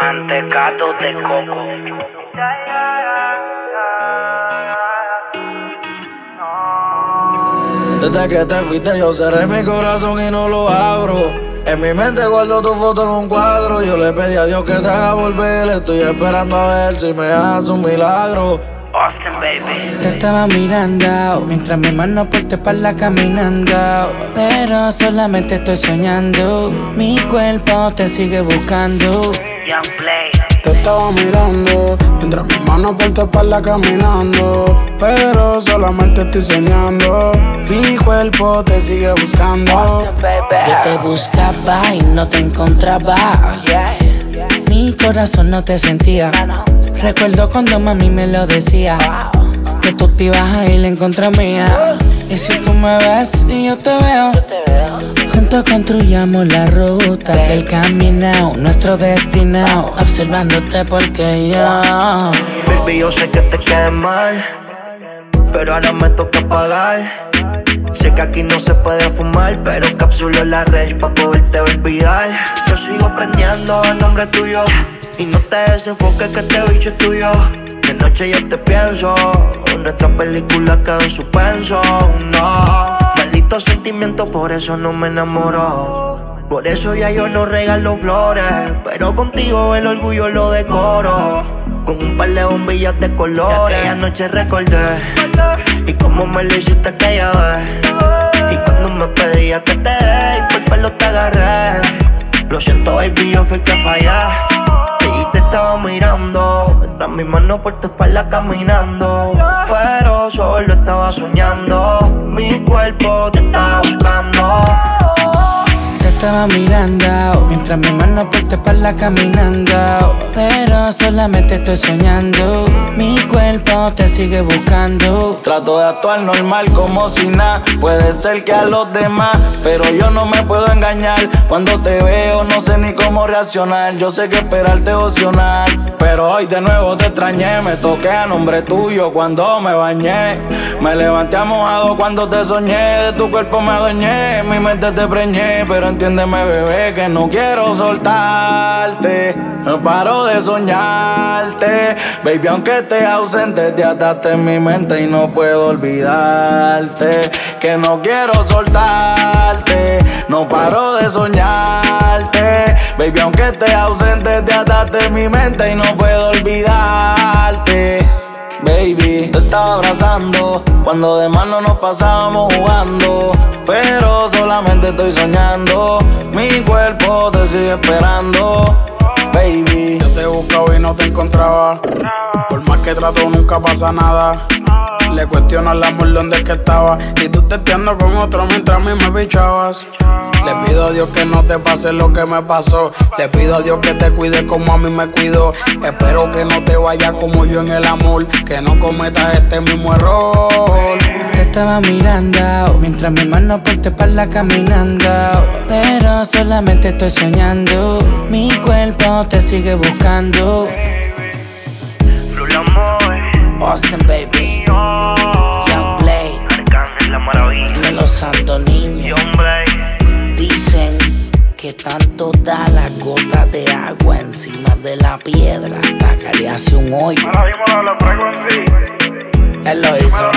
Mantecado de coco. Desde que te fuiste yo cerré mi corazón y no lo abro. En mi mente guardo tu foto en un cuadro. Yo le pedí a Dios que te haga volver. Estoy esperando a ver si me hace un milagro. Austin, baby. Te estaba mirando mientras mi mano por tu espalda caminando. Pero solamente estoy soñando. Mi cuerpo te sigue buscando. Young Play. Te estaba mirando mientras mi mano por tu espalda caminando. Pero solamente estoy soñando. Mi cuerpo te sigue buscando. Yo te buscaba y no te encontraba. Mi corazón no te sentía. Recuerdo cuando mami me lo decía. Que tú te ibas a ir en contra mía. Y si tú me ves y yo te veo. Juntos construyamos la ruta del camino, nuestro destino. Observándote porque yo. Baby, yo sé que te quede mal, pero ahora me toca pagar. Sé que aquí no se puede fumar, pero capsulo la range pa' poderte olvidar. Yo sigo prendiendo el nombre tuyo y no te desenfoques que este bicho es tuyo. De noche yo te pienso, nuestra película quedó en suspenso. No, maldito sentimiento, por eso no me enamoro. Por eso ya yo no regalo flores, pero contigo el orgullo lo decoro. Con un par de bombillas de colores. Aquella noche recordé y cómo me lo hiciste aquella vez. Y cuando me pedías que te dé y por pelo te agarré. Lo siento, baby, yo fui que fallé. Y te estaba mirando Mientras mi mano por tu espalda caminando Pero solo estaba soñando Mi cuerpo Te estaba mientras mi mano por tu espalda caminando. Pero solamente estoy soñando. Mi cuerpo te sigue buscando. Trato de actuar normal como si nada. Puede ser que a los demás, pero yo no me puedo engañar. Cuando te veo, no sé ni cómo reaccionar. Yo sé que esperarte opcional. Pero hoy de nuevo te extrañé. Me toqué a nombre tuyo cuando me bañé. Me levanté mojado cuando te soñé. De tu cuerpo me adueñé. Mi mente te preñé. Pero entiéndeme, bebé, que no quiero soltarte. No paro de soñarte. Baby, aunque esté ausente, te ataste en mi mente y no puedo olvidarte. Que no quiero soltarte. No paro de soñarte. Baby, aunque esté ausente, te ataste en mi mente y no puedo olvidarte. Baby, te estaba abrazando cuando de mano nos pasábamos jugando. Pero solamente estoy soñando. Mi cuerpo te sigue esperando. Baby, Yo te buscaba y no te encontraba. Por más que trato, nunca pasa nada. Le cuestiono al amor donde es que estaba. Y tú testeando con otro mientras a mí me pichabas. Le pido a Dios que no te pase lo que me pasó. Le pido a Dios que te cuide como a mí me cuidó. Espero que no te vayas como yo en el amor. Que no cometas este mismo error. Te estaba mirando mientras mi mano por tu espalda caminando. Pero solamente estoy soñando. Mi cuerpo te sigue buscando. Austin, baby. Gota de agua encima de la piedra hasta que le hace un hoyo. Él lo hizo.